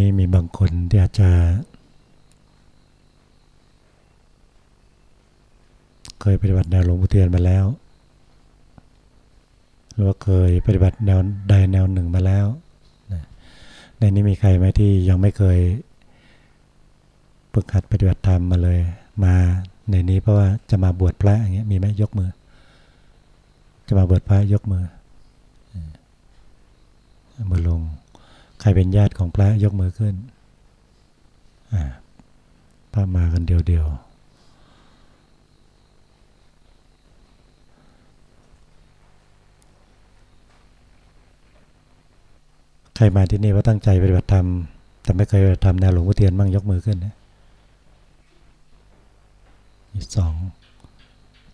นี้มีบางคนที่อาจจะเคยปฏิบัติแนวหลวงปู่เทียนมาแล้ว หรือว่าเคยปฏิบัติแนวใดแนวหนึ่งมาแล้ว ในนี้มีใครไหมที่ยังไม่เคยฝึกหัดปฏิบัติธรรมมาเลย มาในนี้เพราะว่าจะมาบวชพระอย่างเงี้ยมีไหมยกมือ จะมาบวชพระยกมือมือลง ใครเป็นญาติของพระยกมือขึ้นพระมากันเดียวเดียวใครมาที่นี่ว่าตั้งใจปฏิบัติธรรม แต่ไม่เคยปฏิบัติธรรมแนวหลวงพ่อเทียนมั่งยกมือขึ้นนะสอง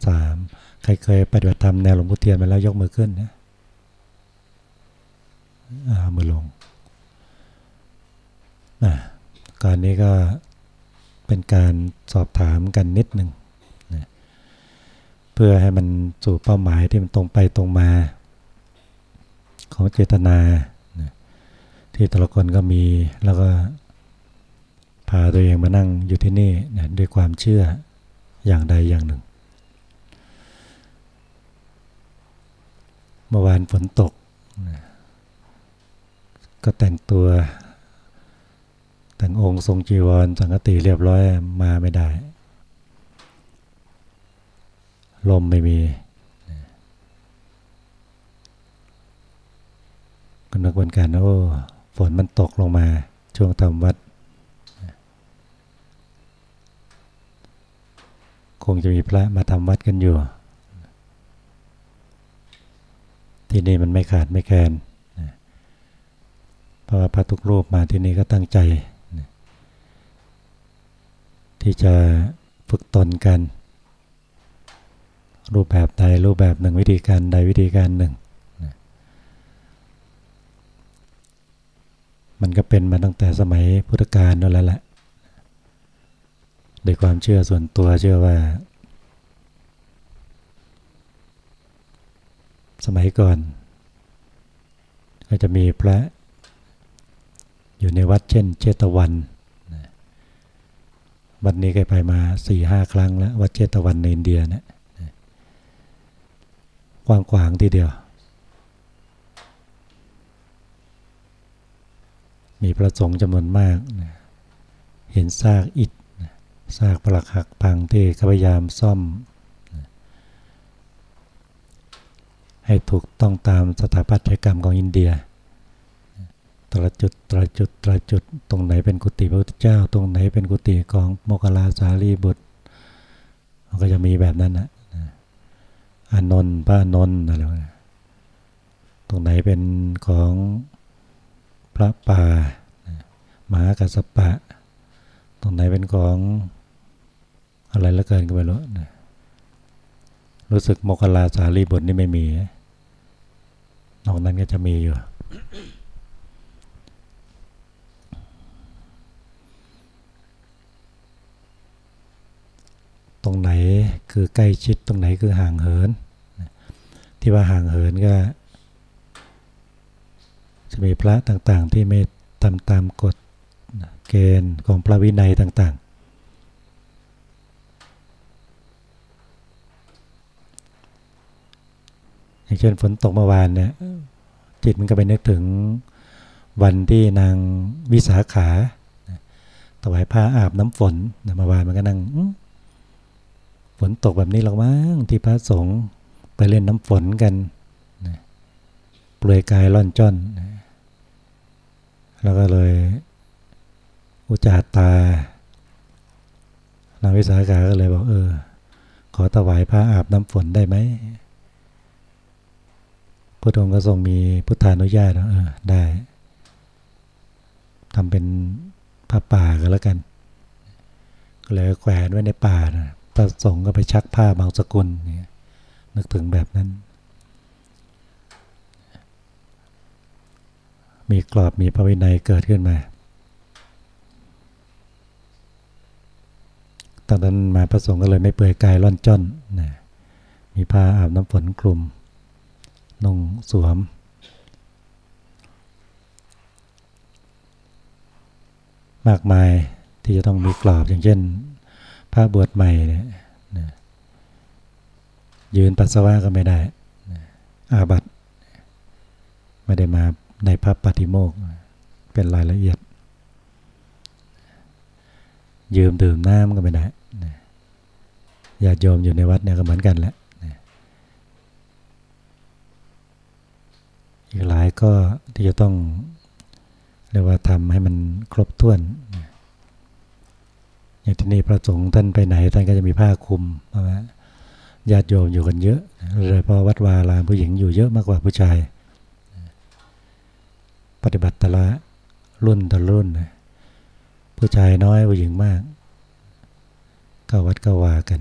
สามใครเคยปฏิบัติธรรมแนวหลวงพ่อเทียนมาแล้วยกมือขึ้นนะมือลง นะการนี้ก็เป็นการสอบถามกันนิดหนึ่งนะเพื่อให้มันสู่เป้าหมายที่มันตรงไปตรงมา ของเจตนานะที่แต่ละคนก็มีแล้วก็พาตัวเองมานั่งอยู่ที่นี่นะด้วยความเชื่ออย่างใดอย่างหนึ่ง เมื่อวานฝนตกนะก็แต่งตัว แต่งองค์ทรงจีวรสังกติเรียบร้อยมาไม่ได้ ลมไม่มี ก็นึกเหมือนกันโอ้ฝนมันตกลงมาช่วงทำวัด คงจะมีพระมาทำวัดกันอยู่ ที่นี่มันไม่ขาดไม่แคลนเพราะว่าพระทุกรูปมาที่นี่ก็ตั้งใจ ที่จะฝึกตนกัน รูปแบบใดรูปแบบหนึ่งวิธีการใดวิธีการหนึ่ง มันก็เป็นมาตั้งแต่สมัยพุทธกาลนั่นแล้วแหละโดยความเชื่อส่วนตัวเชื่อว่า สมัยก่อน ก็จะมีพระอยู่ในวัดเช่นเจตวัน วันนี้เคยไปมาสี่ห้าครั้งแล้ว วัดเจตวันในอินเดียเนะกว้างขวางทีเดียว มีพระสงฆ์จำนวนมากเห็นซากอิฐซากปลักหักพังที่ขาพยายามซ่อม ให้ถูกต้องตามสถาปัตยกรรมของอินเดีย ตระจุดตระจุดตระจุด ตรงไหนเป็นกุฏิพระพุทธเจ้า ตรงไหนเป็นกุฏิของโมกลาสารีบุตรมันก็จะมีแบบนั้นนะอานนท์พระนนท์อะไรตรงไหนเป็นของพระป่ามหากัสปะ ตรงไหนเป็นของอะไรละเกินก็ไม่รู้นะรู้สึกโมกลาสารีบุตรนี่ไม่มีนอกนั้นก็จะมีอยู่ ตรงไหนคือใกล้ชิดตรงไหนคือห่างเหิน ที่ว่าห่างเหินก็จะมีพระต่างๆ ที่ไม่ทำตามกฎเกณฑ์ของพระวินัยต่างๆ อย่างเช่นฝนตกเมื่อวานเนี่ย จิตมันก็ไปนึกถึงวันที่นางวิสาขาถวายผ้าอาบน้ำฝนเมื่อวานมันก็นั่ง นตกแบบนี้หรอกมั้งที่พระสงฆ์ไปเล่นน้ำฝนกันนะเปลือยกายล่อนจ้อนนะแล้วก็เลย อุจจาตานางวิสาขาก็เลยบอกเออ ขอถวายพระอาบน้ำฝนได้ไหมพระองค์ก็ทรงมีพุทธานุญาตเออได้ทำเป็นผ้าป่าก็แล้วกัน ก็เลยแขวนไว้ในป่านะ ประสงค์ก็ไปชักผ้าบางสกุลเนี่ยนึกถึงแบบนั้น มีกรอบมีพระวินัยเกิดขึ้นมาตอนนั้นมาประสงค์ก็เลยไม่เปื่อยกายร่อนจ้อนนะมีผ้าอาบน้ำฝนคลุมนุ่งสวม มากมายที่จะต้องมีกรอบอย่างเช่น พระบวชใหม่เนี่ยยืนปัสสาวะก็ไม่ได้ อาบัตไม่ได้มาในพระปฏิโมกเป็นรายละเอียด ยืมดื่มน้ำก็ไม่ได้ญาติโยมอยู่ในวัดเนี่ยก็เหมือนกันแหละอีกหลายก็ที่จะต้องเรียกว่าทำให้มันครบถ้วน อย่างที่นี่พระสงฆ์ท่านไปไหนท่านก็จะมีผ้าคลุมเพราะญาติโยมอยู่กันเยอะเลยเพราะวัดวาลามผู้หญิงอยู่เยอะมากกว่าผู้ชาย ปฏิบัติแต่ละรุ่นแต่รุ่น ผู้ชายน้อยผู้หญิงมากก็วัดก็วากัน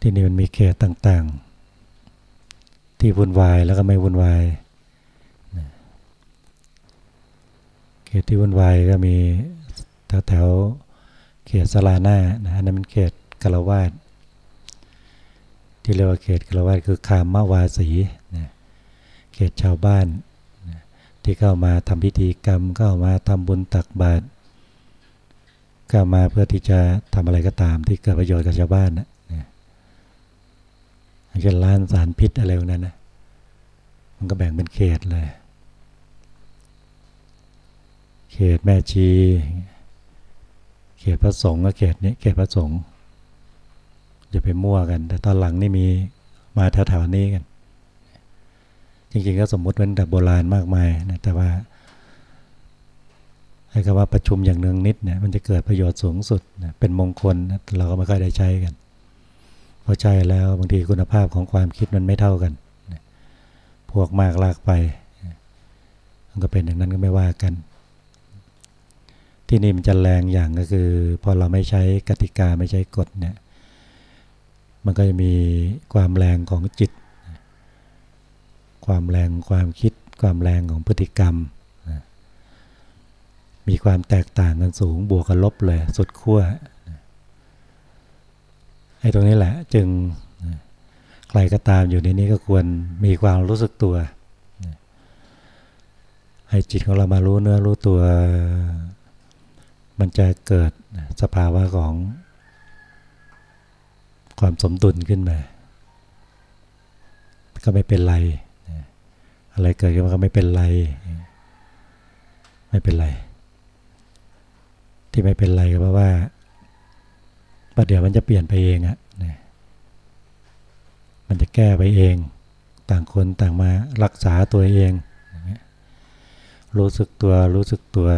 ที่นี่มันมีเขตต่างๆ ที่วุ่นวายแล้วก็ไม่วุ่นวายเข ตที่วุ่นวายก็มีแถวแถวเขตสลาหน้านะนั่นเป็นเขตกลาวาดที่เรียกว่าเขตกลาวาดคือคามมาวาสีนะเขตชาวบ้านนะที่เข้ามาทำพิธีกรรมเข้ามาทำบุญตักบาตรเข้ามาเพื่อที่จะทำอะไรก็ตามที่เกิดประโยชน์กับชาวบ้านนะอย่างเช่นล้านสารพิษอะไรพวกนั้นนะมันก็แบ่งเป็นเขตเลย เขตแม่ชี เขตพระสงฆ์ก็เขตนี้เขตพระสงฆ์จะไปมั่วกัน แต่ตอนหลังนี่มีมาแถวๆนี้กัน จริงๆก็สมมุติเป็นแต่โบราณมากมายนะแต่ว่าให้คำว่าประชุมอย่างเนืองนิดเนี่ยมันจะเกิดประโยชน์สูงสุดนะเป็นมงคลนะเราก็ไม่ค่อยได้ใช้กันพอใช้แล้วบางทีคุณภาพของความคิดมันไม่เท่ากันพวกมากลากไปมันก็เป็นอย่างนั้นก็ไม่ว่ากัน ที่นี่มันจะแรงอย่างก็คือ พอเราไม่ใช้กติกาไม่ใช้กฎเนี่ยมันก็จะมีความแรงของจิต ความแรงความคิด ความแรงของพฤติกรรม มีความแตกต่างกันสูงบวกกับลบเลย สุดขั้วไอ้ตรงนี้แหละจึงใครก็ตามอยู่ในนี้ก็ควรมีความรู้สึกตัวให้จิตของเรามารู้เนื้อรู้ตัว มันจะเกิดสภาวะของความสมดุลขึ้นมา ก็ไม่เป็นไร อะไรเกิดขึ้นมาก็ไม่เป็นไร ไม่เป็นไร ที่ไม่เป็นไรก็เพราะว่าประเดี๋ยวมันจะเปลี่ยนไปเองอะมันจะแก้ไปเอง ต่างคนต่างมารักษาตัวเอง รู้สึกตัวรู้สึกตัว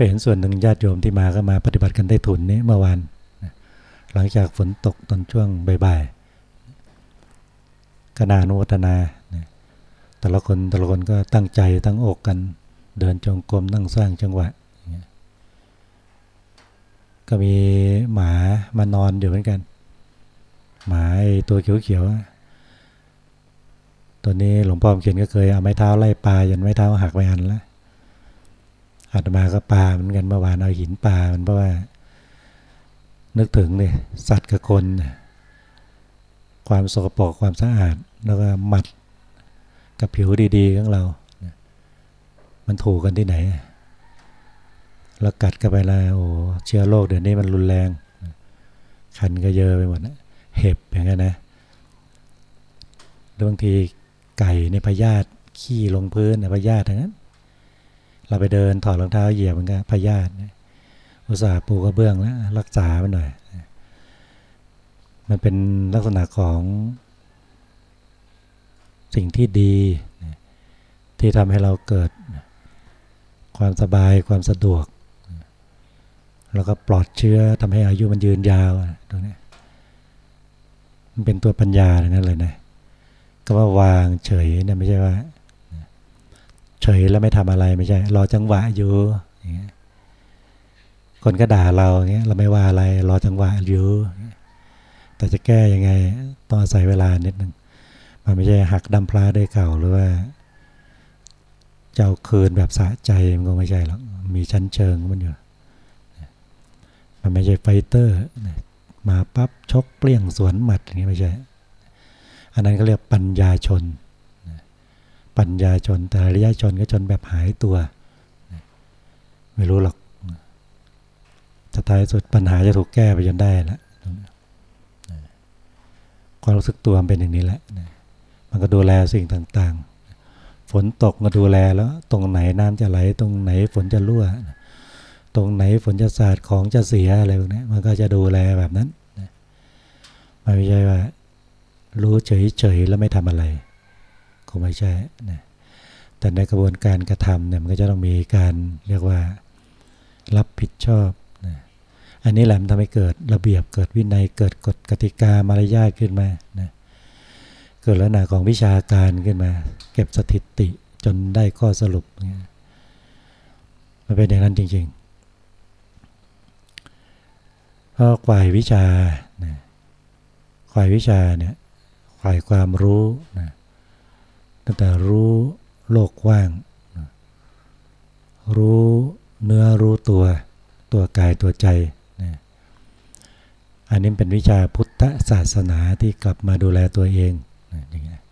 ก็เห็นส่วนหนึ่งญาติโยมที่มาก็มาปฏิบัติกันได้ทุนนี้เมื่อวาน หลังจากฝนตกตอนช่วงบ่ายๆก็นานุวัฒนา แต่ละคนแต่ละคนก็ตั้งใจตั้งอกกันเดินจงกรมนั่งสร้างจังหวะ ก็มีหมามานอนอยู่เหมือนกัน หมาตัวเขียวๆตัวนี้หลวงพ่อเขียนก็เคยเอาไม้เท้าไล่ปลายันไม้เท้าหักไปอันแล้ว อาตมาก็ปลาเหมือนกันเมื่อวานเอาหินปลามันเพราะว่า นึกถึงเลยสัตว์กับคนความสกปรกความสะอาดแล้วก็หมัดกับผิวดีๆของเรา มันถูกกันที่ไหนเรากัดกันไปแล้วโอ้เชื้อโรคเดี๋ยวนี้มันรุนแรง คันก็เยอะไปหมดนะเห็บอย่างเงี้ยนะบางทีไก่ในพยาธิขี้ลงพื้นในพยาธิทั้งนั้น เราไปเดินถอดรองเท้าเหยียบมันก็พยาธิอุตส่าห์ปูกระเบื้องแล้วรักษามันหน่อย มันเป็นลักษณะของสิ่งที่ดี ที่ทำให้เราเกิดความสบายความสะดวก แล้วก็ปลอดเชื้อทำให้อายุมันยืนยาวตรงนี้มันเป็นตัวปัญญาอย่างนั้นเลยนะก็ว่าวางเฉยเนี่ยไม่ใช่ว่า เฉยแล้วไม่ทำอะไรไม่ใช่ รอจังหวะอยู่คนก็ด่าเราอย่างเงี้ยเราไม่ว่าอะไร รอจังหวะอยู่ แต่จะแก้ยังไงต้องอาศัยเวลานิดนึงมันไม่ใช่หักดำพลาได้เก่าหรือว่าเจ้าคืนแบบสะใจมันก็ไม่ใช่หรอกมีชั้นเชิงมันอยู่มันไม่ใช่ไฟเตอร์มาปั๊บชกเปลี่ยงสวนหมัดอย่างนี้ไม่ใช่ อันนั้นก็เรียกปัญญาชน ปัญญาชนแต่อริยชนก็ชนแบบหายตัว ไม่รู้หรอกสุดท้ายสุดปัญหาจะถูกแก้ไปจนได้ล้วความรู้สึกตัวมันเป็นอย่างนี้แหละมันก็ดูแลสิ่งต่างๆ ฝนตกก็ดูแลแล้ว ตรงไหนน้ำจะไหล ตรงไหนฝนจะรั่ว ตรงไหนฝนจะสาดของจะเสียอะไรพวกนี้มันก็จะดูแลแบบนั้นไม่ใช่ว่ารู้เฉยๆแล้วไม่ทำอะไร คงไม่ใช่นะแต่ในกระบวนการกระทำเนี่ยมันก็จะต้องมีการเรียกว่ารับผิดชอบนะอันนี้แหละมันทำให้เกิดระเบียบเกิดวินัยเกิดกฎกติกามารยาทขึ้นมานะเกิดลักษณะของวิชาการขึ้นมา เก็บสถิติจนได้ข้อสรุปมันเป็นอย่างนั้นจริงๆเพราะควายวิชานะควายวิชาเนี่ยควายความรู้นะ ตั้งแต่รู้โลกกว้าง รู้เนื้อรู้ตัว ตัวกายตัวใจนะอันนี้เป็นวิชาพุทธศาสนาที่กลับมาดูแลตัวเองนะอย่างเงี้ย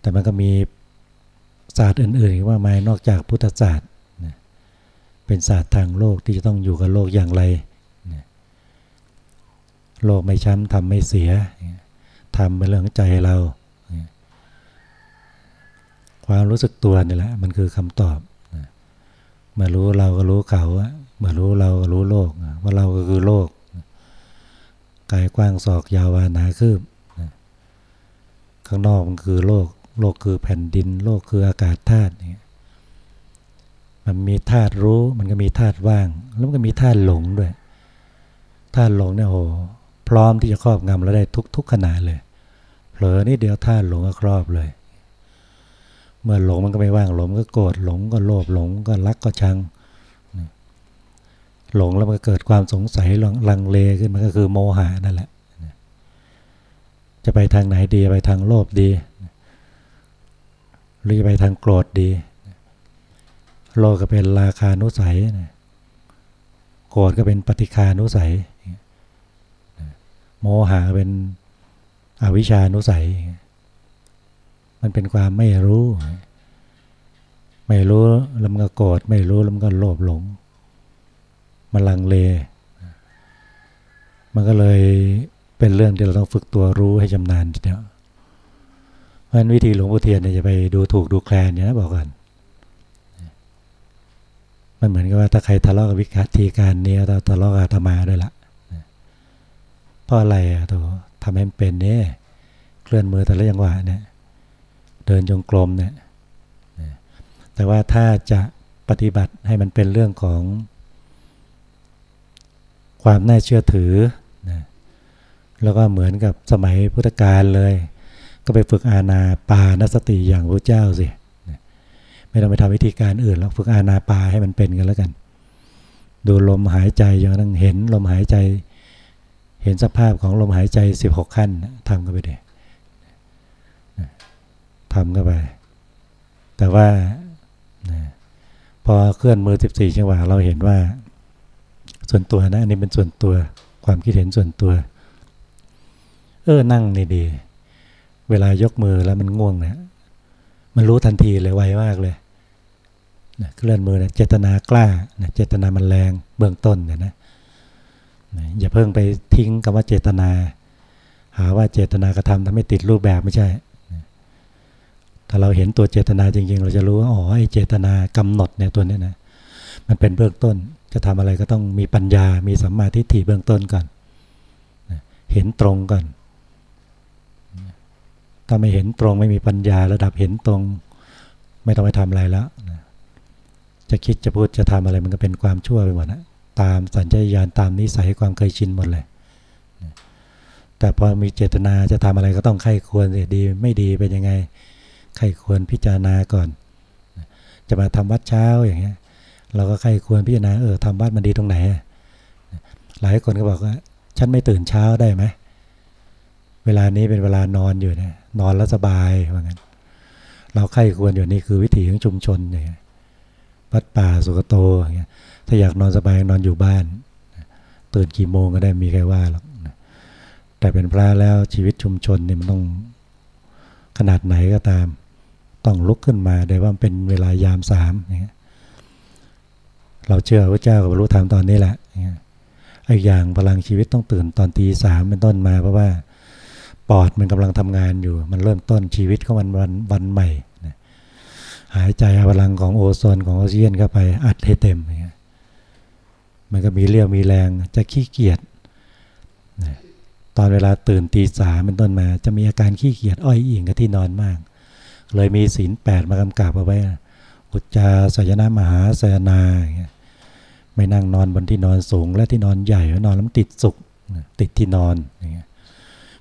แต่มันก็มีศาสตร์อื่นๆว่าไม่นอกจากพุทธศาสตร์นะเป็นศาสตร์ทางโลกที่จะต้องอยู่กับโลกอย่างไรนะโลกไม่ช้ำทำไม่เสียทำเป็นเรื่องใจเรา ความรู้สึกตัวนี่แหละมันคือคำตอบเมื่อรู้เราก็รู้เขาเมื่อรู้เราก็รู้โลก ว่าเราก็คือโลกกายกว้างศอกยาวานาคืบข้างนอกมันคือโลก โลกคือแผ่นดิน โลกคืออากาศธาตุมันมีธาตุรู้มันก็มีธาตุว่าง แล้วมันก็มีธาตุหลงด้วยธาตุหลงเนี่ยโอพร้อมที่จะครอบงำเราได้ทุกทุกขณะเลย เผลอนิดเดียวธาตุหลงก็ครอบเลย เมื่อหลงมันก็ไม่ว่างหลงก็โกรธหลงก็โลภหลงก็รักก็ชัง หลงแล้วมันก็เกิดความสงสัยลังเลขึ้นมันก็คือโมหะนั่นแหละ จะไปทางไหนดีไปทางโลภดี หรือจะไปทางโกรธดี โลภก็เป็นราคานุสัย โกรธก็เป็นปฏิคานุสัย โมหะเป็นอวิชานุสัย มันเป็นความไม่รู้ ไม่รู้แล้วมันก็โกรธไม่รู้แล้วมันก็โลภหลง มันลังเล มันก็เลยเป็นเรื่องที่เราต้องฝึกตัวรู้ให้ชำนาญเดียเพราะฉะนั้นวิธีหลวงพ่อเทียนเนี่ยจะไปดูถูกดูแคลนเนี่ยนะบอกกันมันเหมือนกับว่าถ้าใครทะเลาะกับวิธีการนี้เราทะเลาะกับธรรมาด้วยละเพราะอะไรอะตัวทำให้มันเป็นเนี่ยเคลื่อนมือแต่ละจังหวะเนี่ย ดินจงกรมเนี่ยแต่ว่าถ้าจะปฏิบัติให้มันเป็นเรื่องของ ความน่าเชื่อถือนะแล้วก็เหมือนกับสมัยพุทธกาลเลย ก็ไปฝึกอาณาปานสติอย่างพระเจ้าสิไม่ต้องไปทำวิธีการอื่นแล้วฝึกอาณาปาให้มันเป็นกันแล้วกัน ดูลมหายใจอย่างนั้นเห็นลมหายใจ เห็นสภาพของลมหายใจ 16 ขั้นทำกันไปเลย ทำเข้าไป แต่ว่าพอเคลื่อนมือ 14 จังหวะเราเห็นว่า ส่วนตัวนะอันนี้เป็นส่วนตัวความคิดเห็นส่วนตัว เออนั่งนี่ดี เวลายกมือแล้วมันง่วงเนะมันรู้ทันทีเลยไวมากเลยนะเคลื่อนมือนะเจตนากล้านะเจตนามันแรงเบื้องต้นเนี่ยนะนะอย่าเพิ่งไปทิ้งคำว่าเจตนา หาว่าเจตนากระทำทำให้ติดรูปแบบไม่ใช่ ถ้าเราเห็นตัวเจตนาจริง ๆ เราจะรู้ว่าอ๋อไอ้เจตนากำหนดเนี่ยตัวนี้นะมันเป็นเบื้องต้นจะทำอะไรก็ต้องมีปัญญา มีสัมมาทิฏฐิเบื้องต้นก่อนเห็นตรงก่อนถ้าไม่เห็นตรงไม่มีปัญญาระดับเห็นตรง ไม่ต้องไปทำอะไรแล้วจะคิดจะพูดจะทำอะไรมันก็เป็นความชั่วไปหมดนะตามสัญชาตญาณตามนิสัยความเคยชินหมดเลยแต่พอมีเจตนาจะทำอะไรก็ต้องไข้ควรดีไม่ดีเป็นยังไง ใครควรพิจารณาก่อน จะมาทำวัดเช้าอย่างเงี้ย เราก็ใครควรพิจารณาเออทำวัดมันดีตรงไหน หลายคนก็บอกว่าฉันไม่ตื่นเช้าได้ไหมเวลานี้เป็นเวลานอนอยู่เนี่ยนอนแล้วสบายว่างั้น เราใครควรอยู่นี่คือวิถีของชุมชนเนี่ยวัดป่าสุกโตอย่างเงี้ยถ้าอยากนอนสบายนอนอยู่บ้าน ตื่นกี่โมงก็ได้มีใครว่าหรอกแต่เป็นพระแล้วชีวิตชุมชนเนี่ยมันต้องขนาดไหนก็ตาม ต้องลุกขึ้นมาโดยว่าเป็นเวลายามสามเราเชื่อพระเจ้ากับบรรลุธรรมตอนนี้แหละอีกอย่างพลังชีวิตต้องตื่นตอนตีสามเป็นต้นมาเพราะว่าปอดมันกำลังทำงานอยู่ มันเริ่มต้นชีวิตของมันวันวันใหม่หายใจพลังของโอโซนของออกซิเจนเข้าไปอัดให้เต็มมันก็มีเรี่ยวมีแรงจะขี้เกียจตอนเวลาตื่นตีสามเป็นต้นมา จะมีอาการขี้เกียจอ้อยอิงกับที่นอนมาก เลยมีศีลแปดมากำกับเอาไว้อุจจาสยนามหาสยนาไม่นั่งนอนบนที่นอนสูง และที่นอนใหญ่นอนแล้วติดสุกติดที่นอนอย่างเงี้ย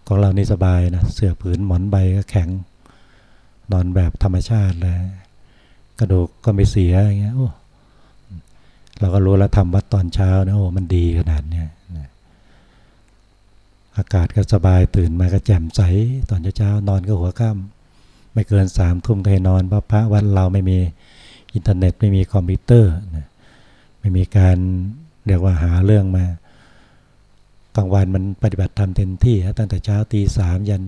ของเรานี่สบายนะเสื่อผืนหมอนใบก็แข็ง นอนแบบธรรมชาติเลยกระดูกก็ไม่เสียอย่างเงี้ยโอ้เราก็รู้แล้วทำวัตรตอนเช้านะโอ้มันดีขนาดเนี้ยอากาศก็สบายตื่นมาก็แจ่มใส ตอนเช้านอนก็หัวค่ำ ไม่เกินสามทุ่มก็ให้นอนเพราะพระวัดเราไม่มีอินเทอร์เน็ตไม่มีคอมพิวเตอร์นะไม่มีการเรียกว่าหาเรื่องมากลางวันมันปฏิบัติธรรมเต็มที่ตั้งแต่เช้าตีสามยัน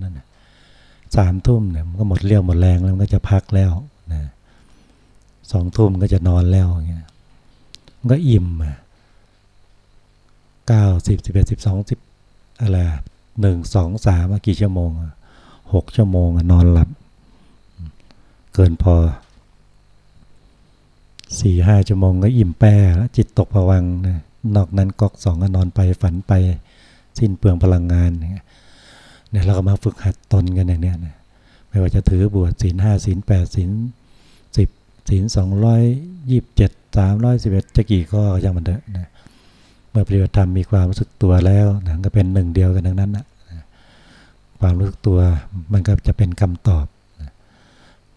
สามทุ่มเนี่ยมันก็หมดเรี่ยวหมดแรงแล้วมันก็จะพักแล้วนะสองทุ่มก็จะนอนแล้วอย่างเงี้ยมันก็อิ่มเก้าสิบสิบเอ็ดสิบสองสิบอะไรหนึ่งสองสามกี่ชั่วโมงหกชั่วโมงนอนหลับ เกินพอสี่ห้าชั่วโมงก็อิ่มแป้แล้วจิตตกผวังนะนอกนั้นก๊อกสองก็นอนไปฝันไปสิ้นเปลืองพลังงานเนี่ยเราก็มาฝึกหัดตนกันอย่างเนี้ยนะไม่ว่าจะถือบวชศีลห้าศีลแปดศีลสิบศีลสองร้อยยี่สิบเจ็ดสามร้อยสิบเอ็ดจะกี่ข้อยังมันเถอะนะเมื่อปฏิบัติธรรมมีความรู้สึกตัวแล้วนะก็เป็นหนึ่งเดียวกันทั้งนั้นนะความรู้สึกตัวมันก็จะเป็นคำตอบ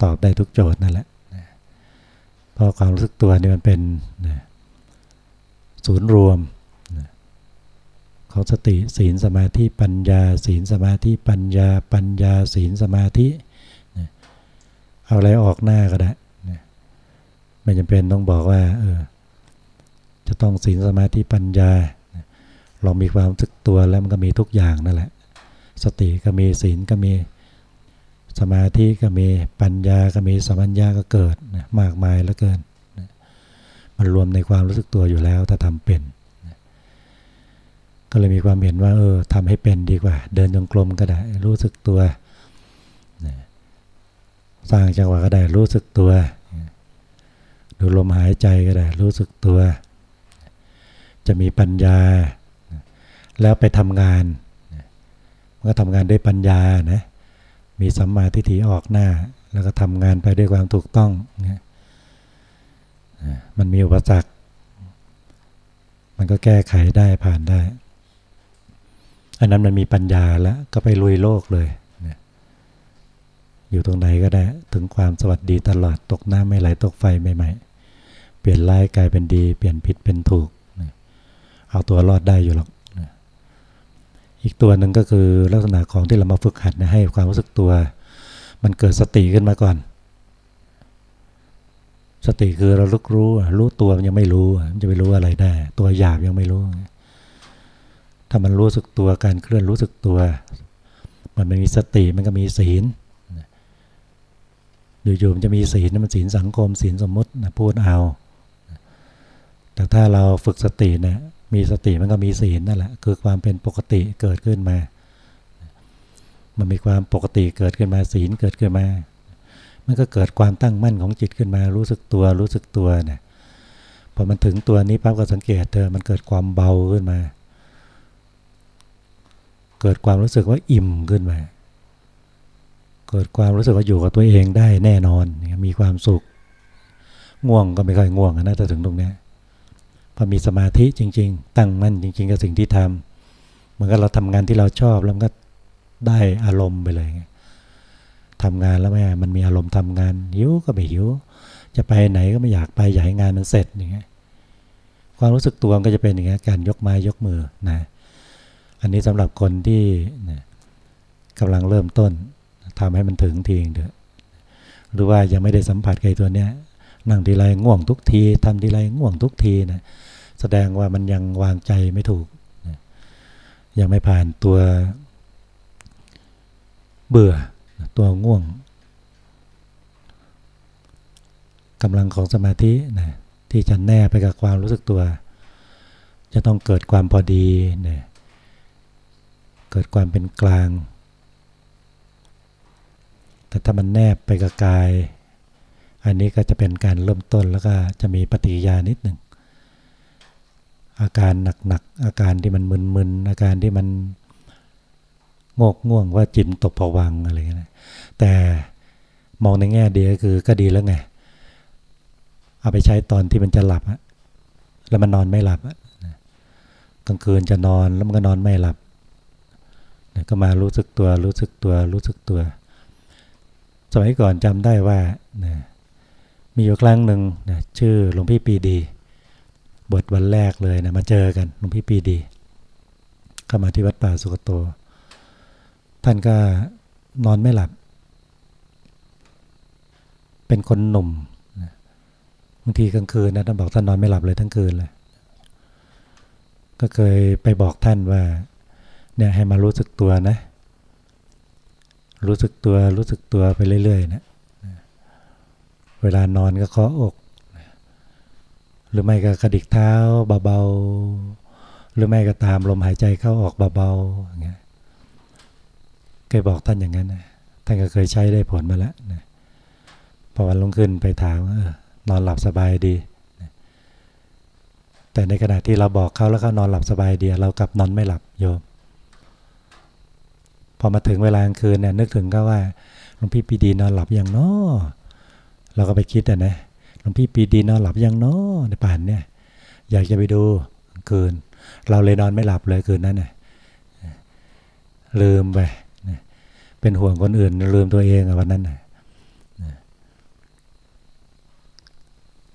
ตอบได้ทุกโจทย์นั่นแหละเพราะความรู้สึกตัวนี่มันเป็นศูนย์รวมของสติศีลสมาธิปัญญา ศีลสมาธิปัญญา ปัญญาศีลสมาธิเอาอะไรออกหน้าก็ได้ไม่จำเป็นต้องบอกว่าเออจะต้องศีลสมาธิปัญญาเรามีความรู้สึกตัวแล้วมันก็มีทุกอย่างนั่นแหละ สติก็มีศีลก็มี สมาธิก็มีปัญญาก็มีสัมัญญาก็เกิดนะมากมายเหลือเกินนะมันรวมในความรู้สึกตัวอยู่แล้วถ้าทำเป็นนะก็เลยมีความเห็นว่าเออทำให้เป็นดีกว่า เดินจงกรมก็ได้รู้สึกตัวนะสร้างจังหวะก็ได้รู้สึกตัว ดูลมหายใจก็ได้รู้สึกตัว จะมีปัญญา แล้วไปทำงานมันก็ทำงานด้วยปัญญานะ มีสัมมาทิฏฐิออกหน้า แล้วก็ทำงานไปด้วยความถูกต้องมันมีอุปสรรค มันก็แก้ไขได้ผ่านได้ อันนั้นมันมีปัญญาแล้วก็ไปลุยโลกเลยอยู่ตรงไหนก็ได้ ถึงความสวัสดีตลอดตกน้ำไม่ไหลตกไฟใหม่ๆเปลี่ยนร้ายกลายเป็นดี เปลี่ยนผิดเป็นถูก เอาตัวรอดได้อยู่หรอก อีกตัวหนึ่งก็คือลักษณะของที่เรามาฝึกหัดนะให้ความรู้สึกตัว มันเกิดสติขึ้นมาก่อน สติคือเราลุกรู้รู้ตัวมันยังไม่รู้มันจะไปรู้อะไรได้ ตัวหยาบยังไม่รู้ ถ้ามันรู้สึกตัวการเคลื่อนรู้สึกตัว มันไม่มีสติมันก็มีศีลอยู่ๆมันจะมีศีลมันศีลสังคมศีลสมมตินะพูดเอาแต่ถ้าเราฝึกสติเนะ มีสติมันก็มีศีลนั่นแหละ คือความเป็นปกติเกิดขึ้นมา มันมีความปกติเกิดขึ้นมาศีลเกิดขึ้นมา มันก็เกิดความตั้งมั่นของจิตขึ้นมา รู้สึกตัวรู้สึกตัวเนี่ยพอมันถึงตัวนี้ปั๊บก็สังเกตเธอมันเกิดความเบาขึ้นมา เกิดความรู้สึกว่าอิ่มขึ้นมา เกิดความรู้สึกว่าอยู่กับตัวเองได้แน่นอน มีความสุข ง่วงก็ไม่ค่อยง่วงนะถ้าถึงตรงนี้ พอมีสมาธิจริง ๆ ตั้งมั่นจริง ๆ กับสิ่งที่ทำเหมือนกับเราทำงานที่เราชอบแล้วก็ได้อารมณ์ไปเลยทำงานแล้วแม่มันมีอารมณ์ทำงานหิวก็ไม่หิว จะไปไหนก็ไม่อยากไปอยากให้งานมันเสร็จอย่างเงี้ยความรู้สึกตัวก็จะเป็นอย่างเงี้ยการยกไม้ยกมือนะอันนี้สำหรับคนที่นะกำลังเริ่มต้นทำให้มันถึงทีเองเถอะหรือว่ายังไม่ได้สัมผัสกับตัวเนี้ยนั่งทีไรง่วงทุกทีทำทีไรง่วงทุกทีนะ แสดงว่ามันยังวางใจไม่ถูก ยังไม่ผ่านตัวเบื่อตัวง่วงกำลังของสมาธินะที่จะแน่ไปกับความรู้สึกตัว จะต้องเกิดความพอดีนะเกิดความเป็นกลาง แต่ถ้ามันแนบไปกับกาย อันนี้ก็จะเป็นการเริ่มต้นแล้วก็จะมีปฏิกิยานิดหนึ่ง อาการหนักๆอาการที่มันมึนๆอาการที่มันงกง่วงว่าจิตตกผวังอะไรเงี้ยแต่มองในแง่ดีก็คือก็ดีแล้วไง เอาไปใช้ตอนที่มันจะหลับอะแล้วมันนอนไม่หลับอะกลางคืนจะนอนแล้วมันก็นอนไม่หลับก็มารู้สึกตัวรู้สึกตัวรู้สึกตัว สมัยก่อนจำได้ว่ามีอยู่ครั้งหนึ่งชื่อหลวงพี่ปีดี บทวันแรกเลยนะมาเจอกันหลวงพี่ปีดีเข้ามาที่วัดป่าสุกโต ท่านก็นอนไม่หลับ เป็นคนหนุ่มบางทีกลางคืนนะท่านบอกท่านนอนไม่หลับเลยทั้งคืนเลยก็เคยไปบอกท่านว่าเนี่ยให้มารู้สึกตัวนะ รู้สึกตัวรู้สึกตัวไปเรื่อยๆนะเวลานอนก็เคาะอก รือไม่ก็กระดิกเท้าเบาๆ หรือไม่ก็ตามลมหายใจเข้าออกเบาๆอย่างเงี้ยเคยบอกท่านอย่างนั้นนะท่านก็เคยใช้ได้ผลมาแล้วนะพอวันลงขึ้นไปถามเออนอนหลับสบายดีแต่ในขณะที่เราบอกเขาแล้วเขานอนหลับสบายดีเรากลับนอนไม่หลับโยม พอมาถึงเวลากลางคืนเนี่ยนึกถึงก็ว่าหลวงพี่ปีดีนอนหลับอยังนาะเราก็ไปคิดอะนะ ลวงพี่ปีดีนอนหลับยังนาะในป่านเนี่ย อยากจะไปดูคืน เราเลยนอนไม่หลับเลยคืนนั้นน่ะลืมไปเป็นห่วงคนอื่น ลืมตัวเองวันนั้นน่ะ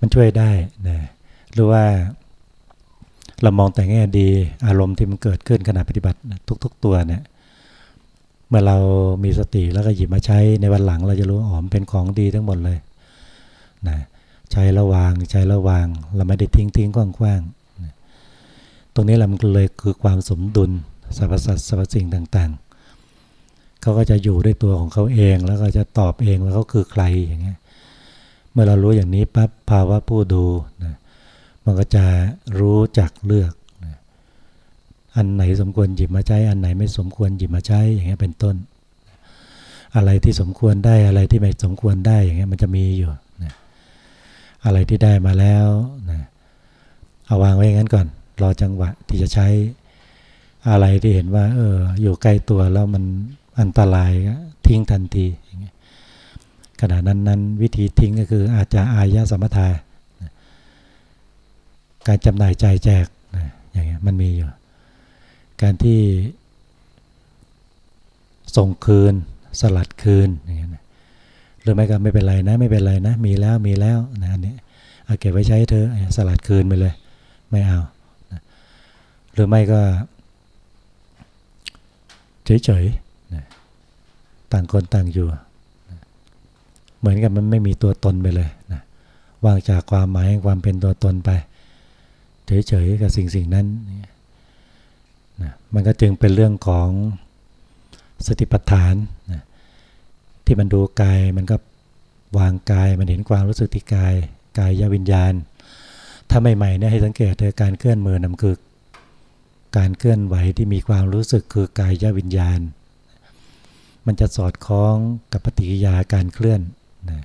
มันช่วยได้นะหรือว่าเรามองแต่แง่ดี อารมณ์ที่มันเกิดขึ้นขณะปฏิบัติทุก ๆ ตัวเนี่ยเมื่อเรามีสติแล้วก็หยิบมาใช้ในวันหลังเราจะรู้อ๋อมเป็นของดีทั้งหมดเลยนะ ใช้ระวางใช้ระวาง เราไม่ได้ทิ้งทิ้งกว้างๆนะตรงนี้แหละมันเลยคือความสมดุลสรรพสัตว์สรรพสิ่งต่างๆ เขาก็จะอยู่ด้วยตัวของเขาเองแล้วก็จะตอบเองว่าเขาคือใครอย่างเงี้ยเมื่อเรารู้อย่างนี้ปั๊บภาวะผู้ดูนะมันก็จะรู้จักเลือกอันไหนสมควรหยิบมาใช้ อันไหนไม่สมควรหยิบมาใช้อย่างเงี้ยเป็นต้น อะไรที่สมควรได้อะไรที่ไม่สมควรได้อย่างเงี้ยมันจะมีอยู่ อะไรที่ได้มาแล้วนะเอาวางไว้งั้นก่อน รอจังหวะที่จะใช้อะไรที่เห็นว่า เออ อยู่ใกล้ตัวแล้วมันอันตรายทิ้งทันทีขณะนั้นนั้นวิธีทิ้งก็คืออาจจะอายะสมถะการจำหน่ายใจแจกนะอย่างเงี้ยมันมีอยู่ การที่ส่งคืน สลัดคืนอย่างเงี้ย หรือไม่ก็ไม่เป็นไรนะ ไม่เป็นไรนะ มีแล้วมีแล้วนะอันนี้เอาเก็บไว้ใช้เธอสลัดคืนไปเลย ไม่เอาหรือไม่ก็ เฉยๆต่างคนต่างอยู่ เหมือนกับมันไม่มีตัวตนไปเลยนะวางจากความหมายความเป็นตัวตนไป เฉยๆกับสิ่งสิ่งนั้นนะมันก็จึงเป็นเรื่องของสติปัฏฐานนะ ที่มันดูกายมันก็วางกายมันเห็นความรู้สึกที่กายกายยวิญญาณ ถ้าใหม่ๆเนี่ยให้สังเกตเธอการเคลื่อนมือนำคือการเคลื่อนไหวที่มีความรู้สึกคือกายยวิญญาณ มันจะสอดคล้องกับปฏิกิยาการเคลื่อนนะ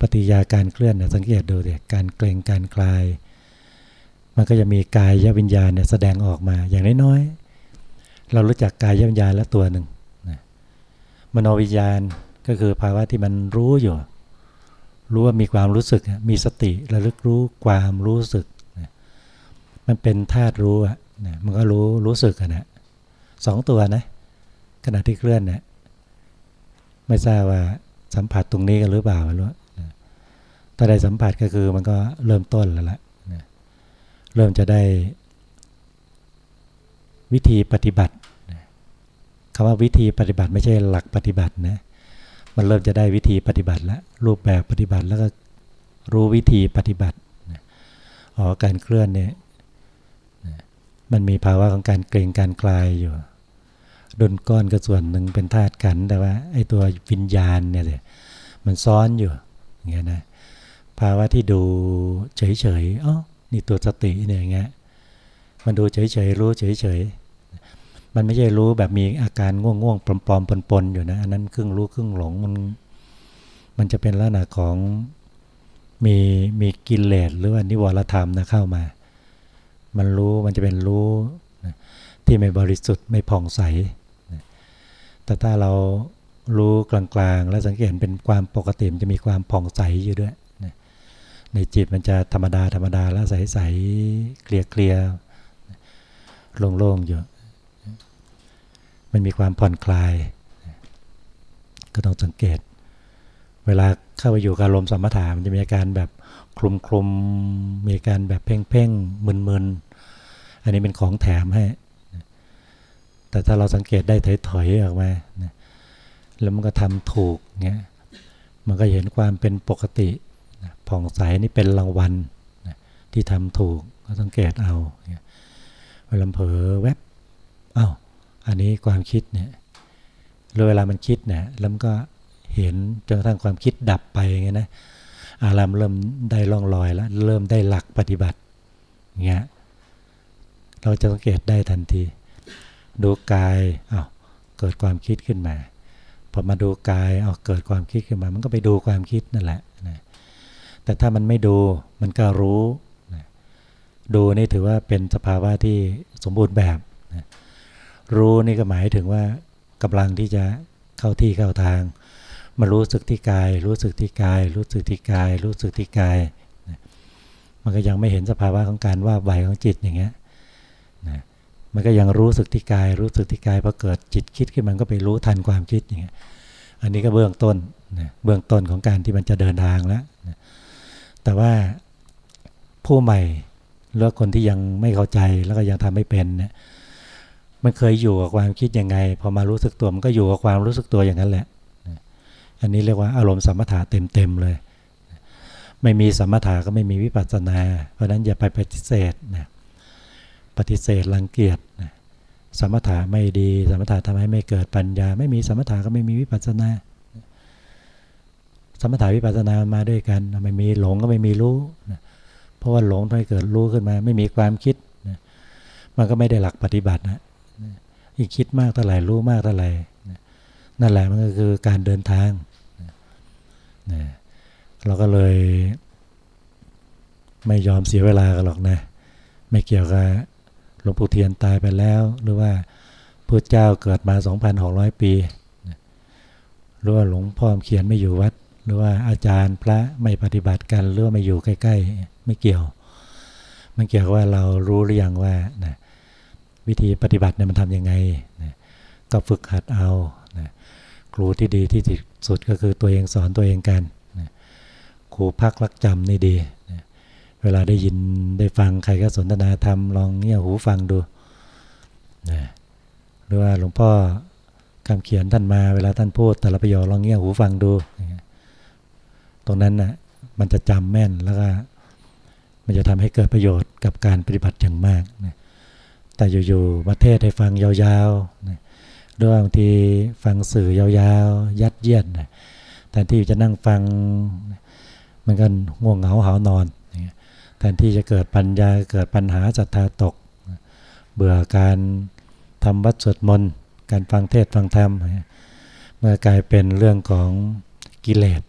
ปฏิกิยาการเคลื่อนเนะสังเกตดูเด็กการเกรงการคลาย มันก็จะมีกายยวิญญาณเนี่ยแสดงออกมาอย่างน้อยๆเรารู้จักกายยวิญญาณแล้วตัวหนึ่ง มโนวิญญาณก็คือภาวะที่มันรู้อยู่ รู้ว่ามีความรู้สึก มีสติระลึกรู้ความรู้สึก มันเป็นธาตุรู้อะมันก็รู้รู้สึกนะสองตัวนะขณะที่เคลื่อนเนะี่ยไม่ทราบว่าสัมผัสตรงนี้กันหรือเปล่าไม่รู้ถ้าได้สัมผัสก็คือมันก็เริ่มต้นแล้วละเริ่มจะได้วิธีปฏิบัติ คำว่าวิธีปฏิบัติไม่ใช่หลักปฏิบัตินะ มันเริ่มจะได้วิธีปฏิบัติแล้วรูปแบบปฏิบัติแล้วก็รู้วิธีปฏิบัติอ๋อการเคลื่อนเนี่ยมันมีภาวะของการเกรงการคลายอยู่ดนก้อนก็ส่วนหนึ่งเป็นธาตุขันแต่ว่าไอ้ตัววิญญาณเนี่ยมันซ้อนอยู่อย่างเงี้ยนะภาวะที่ดูเฉยๆอ๋อนี่ตัวสติเนี่ยอย่างเงี้ยมันดูเฉยๆรู้เฉยๆ มันไม่ใช่รู้แบบมีอาการง่วงๆปลอมๆปนๆอยู่นะอันนั้นครึ่งรู้ครึ่งหลงมัน มันจะเป็นลักษณะของมีมีกิเลสหรือว่านิวรธรรมนะเข้ามา มันรู้มันจะเป็นรู้ที่ไม่บริสุทธิ์ไม่ผ่องใสแต่ถ้าเรารู้กลางๆ แล้วสังเกตเป็นความปกติมันจะมีความผ่องใสอยู่ด้วยในจิตมันจะธรรมดาธรรมดาแล้วใสๆเคลียร์เคลียร์โล่งๆอยู่ มันมีความผ่อนคลาย ก็ต้องสังเกต เวลาเข้าไปอยู่กับลมสมถะมันจะมีอาการแบบคลุมคลุมมีการแบบเพ่งเพ่งมึนมึนอันนี้เป็นของแถมให้ แต่ถ้าเราสังเกตได้ถอยๆออกมา แล้วมันก็ทำถูกเงี้ย มันก็เห็นความเป็นปกติผ่องใสนี่เป็นรางวัลที่ทำถูกก็สังเกตเอาเวลาเผลอแวบอา้าว อันนี้ความคิดเนี่ยเวลามันคิดเนี่ยแล้วมันก็เห็นจนกระทั่งความคิดดับไปไงนะอารามเริ่มได้ล่องลอยแล้ว เริ่มได้หลักปฏิบัติเงี้ยเราจะสังเกตได้ทันที ดูกายเอา้าเกิดความคิดขึ้นมาพอมาดูกายเอาเกิดความคิดขึ้นมา มันก็ไปดูความคิดนั่นแหละนะแต่ถ้ามันไม่ดูมันก็รู้นะดูนี่ถือว่าเป็นสภาวะที่สมบูรณ์แบบนะ รู้นี่ก็หมายถึงว่ากำลังที่จะเข้าที่เข้าทาง มารู้สึกที่กาย รู้สึกที่กาย รู้สึกที่กาย รู้สึกที่กาย มันก็ยังไม่เห็นสภาวะของการว่าไหวของจิตอย่างเงี้ยนะมันก็ยังรู้สึกที่กาย รู้สึกที่กายพอเกิดจิตคิดขึ้นมันก็ไปรู้ทันความคิดอย่างเงี้ยอันนี้ก็เบื้องต้นนะเบื้องต้นของการที่มันจะเดินทางแล้วนะแต่ว่าผู้ใหม่หรือคนที่ยังไม่เข้าใจแล้วก็ยังทำไม่เป็นเนี่ย มันเคยอยู่กับความคิดยังไง พอมารู้สึกตัวมันก็อยู่กับความรู้สึกตัวอย่างนั้นแหละ อันนี้เรียกว่าอารมณ์สมถะเต็มๆเลย ไม่มีสมถะก็ไม่มีวิปัสสนา เพราะนั้นอย่าไปปฏิเสธนะปฏิเสธรังเกียจนะสมถะไม่ดี สมถะทำให้ไม่เกิดปัญญา ไม่มีสมถะก็ไม่มีวิปัสสนา สมถะวิปัสสนามาด้วยกัน ไม่มีหลงก็ไม่มีรู้นะเพราะว่าหลงทำให้เกิดรู้ขึ้นมา ไม่มีความคิดนะมันก็ไม่ได้หลักปฏิบัตินะ อีกคิดมากเท่าไหร่รู้มากเท่าไหร่นั่นแหละมันก็คือการเดินทางนะเราก็เลย ไม่ยอมเสียเวลากันหรอกนะ ไม่เกี่ยวกับหลวงปู่เทียนตายไปแล้ว หรือว่าพระเจ้าเกิดมา 2,600 ปีหรือว่าหลวงพ่อเขียนไม่อยู่วัด หรือว่าอาจารย์พระไม่ปฏิบัติกันหรือว่าไม่อยู่ใกล้ ๆ ไม่เกี่ยว มันเกี่ยวกับว่าเรารู้หรือยังว่านะ วิธีปฏิบัติเนี่ยมันทำยังไงนะก็ฝึกหัดเอานะครูที่ดีที่สุดก็คือตัวเองสอนตัวเองกันนะครูพักรักจำนี่ดีนะเวลาได้ยินได้ฟังใครก็สนทนาธรรมลองเงี่ยหูฟังดูนะหรือว่าหลวงพ่อคำเขียนท่านมาเวลาท่านพูดแต่ละประโยคลองเงี่ยหูฟังดู ตรงนั้นนะ่ะมันจะจำแม่นแล้วก็มันจะทำให้เกิดประโยชน์กับการปฏิบัติอย่างมากนะ แต่อยู่ๆประเทศให้ฟังยาวๆนะด้วยบางทีฟังสื่อยาวๆ ยัดเยียดแทนที่จะนั่งฟังมันก็ง่วงเหงาหานอนแทนที่จะเกิดปัญญาเกิดปัญหาศรัทธาตก เบื่อการทำวัดสวดมนต์การฟังเทศฟังธรรมเมื่อกลายเป็นเรื่องของกิเลส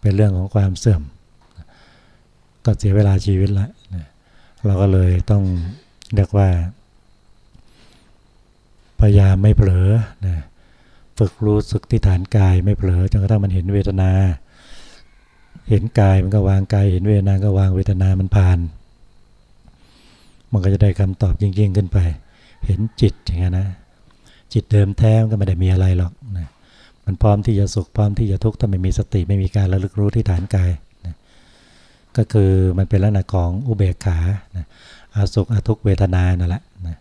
เป็นเรื่องของความเสื่อม ก็เสียเวลาชีวิตละเราก็เลยต้อง เรียกว่าพยายามไม่เผลอนะฝึกรู้สึกที่ฐานกายไม่เผลอจนกระทั่งมันเห็นเวทนา เห็นกายมันก็วางกาย เห็นเวทนา ก็วางเวทนามันผ่าน มันก็จะได้คำตอบยิ่งๆขึ้นไป เห็นจิตอย่างนี้นะ จิตเดิมแท้มันก็ไม่ได้มีอะไรหรอกนะมันพร้อมที่จะสุขพร้อมที่จะทุกข์ถ้าไม่มีสติไม่มีการระลึกรู้ที่ฐานกายนะก็คือมันเป็นลักษณะของอุเบกขานะ อาสุขอาทุกเวทนานั่นแหละนะ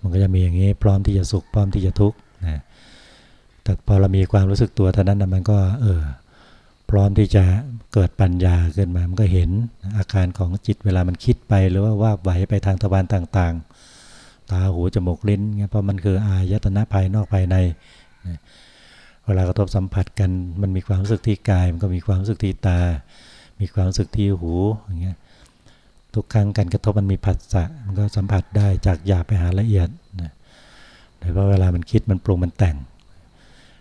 มันก็จะมีอย่างนี้พร้อมที่จะสุขพร้อมที่จะทุกข์นะแต่พอเรามีความรู้สึกตัวเท่านั้นนะมันก็เออพร้อมที่จะเกิดปัญญาขึ้นมา มันก็เห็นอาการของจิตเวลามันคิดไปหรือว่าว่าไหวไปทางทวารต่างๆ ตาหูจมูกลิ้นเงี้ยเพราะมันคืออายตนะภายนอกภายในนะเวลากระทบสัมผัสกันมันมีความรู้สึกที่กาย มันก็มีความรู้สึกที่ตา มีความรู้สึกที่หูอย่างเงี้ย ทุกครั้งการกระทบมันมีผัสสะมันก็สัมผัสได้จากหยาบไปหาละเอียดนะโดยเฉพาะเวลามันคิดมันปรุงมันแต่ง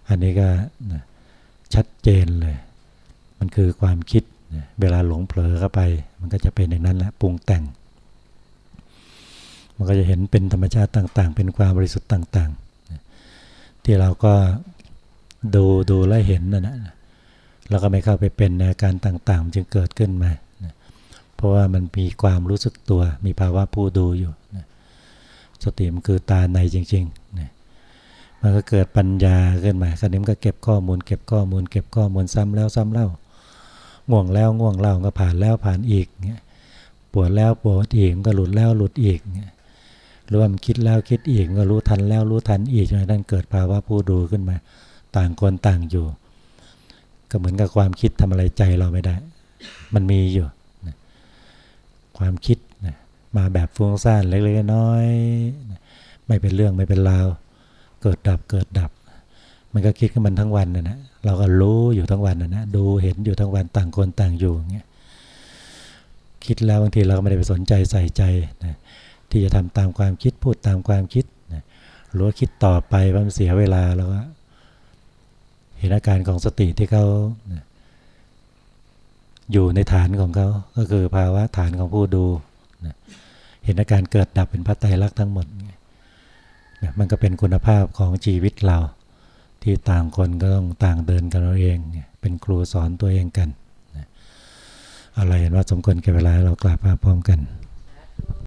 อันนี้ก็นะชัดเจนเลย มันคือความคิดนะเวลาหลงเผลอเข้าไป มันก็จะเป็นอย่างนั้นแหละปรุงแต่ง มันก็จะเห็นเป็นธรรมชาติต่าง ๆ เป็นความบริสุทธิ์ต่างๆนะที่เราก็ดูดูและเห็นนะนะแล้วก็ไม่เข้าไปเป็นอาการต่างๆจึงเกิดขึ้นมา เพราะว่ามันมีความรู้สึกตัว มีภาวะผู้ดูอยู่นะสติมันคือตาในจริงๆนะมันก็เกิดปัญญาขึ้นมาคราวนี้มันก็เก็บข้อมูล เก็บข้อมูล เก็บข้อมูลซ้ำแล้วซ้ำเล่า ง่วงแล้วง่วงเล่าก็ผ่านแล้วผ่านอีกเงี้ยปวดแล้วปวดอีกก็หลุดแล้วหลุดอีกเงี้ยหรือว่ามันคิดแล้วคิดอีกก็รู้ทันแล้วรู้ทันอีกจนกระทั่งเกิดภาวะผู้ดูขึ้นมา ต่างคนต่างอยู่ ก็เหมือนกับความคิดทำอะไรใจเราไม่ได้ มันมีอยู่ ความคิดนะมาแบบฟุ้งซ่านเล็กๆน้อยๆไม่เป็นเรื่องไม่เป็นราว เกิดดับเกิดดับ มันก็คิดขึ้นมันทั้งวันนะนะเราก็รู้อยู่ทั้งวันนะนะดูเห็นอยู่ทั้งวันต่างคนต่างอยู่อย่างเงี้ยคิดแล้วบางทีเราก็ไม่ได้ไปสนใจใส่ใจนะที่จะทำตามความคิดพูดตามความคิดนะหรือว่าคิดต่อไปว่ามันเสียเวลาแล้วก็เห็นอาการของสติที่เขานะ อยู่ในฐานของเขาก็คือภาวะฐานของผู้ดูนะเห็นอาการเกิดดับเป็นพระไตรลักษณ์ทั้งหมดนะมันก็เป็นคุณภาพของชีวิตเรา ที่ต่างคนก็ต้องต่างเดินกันเราเอง เป็นครูสอนตัวเองกันนะอะไรเห็นว่าสมควรแก่เวลาเรากลับมาพร้อมกัน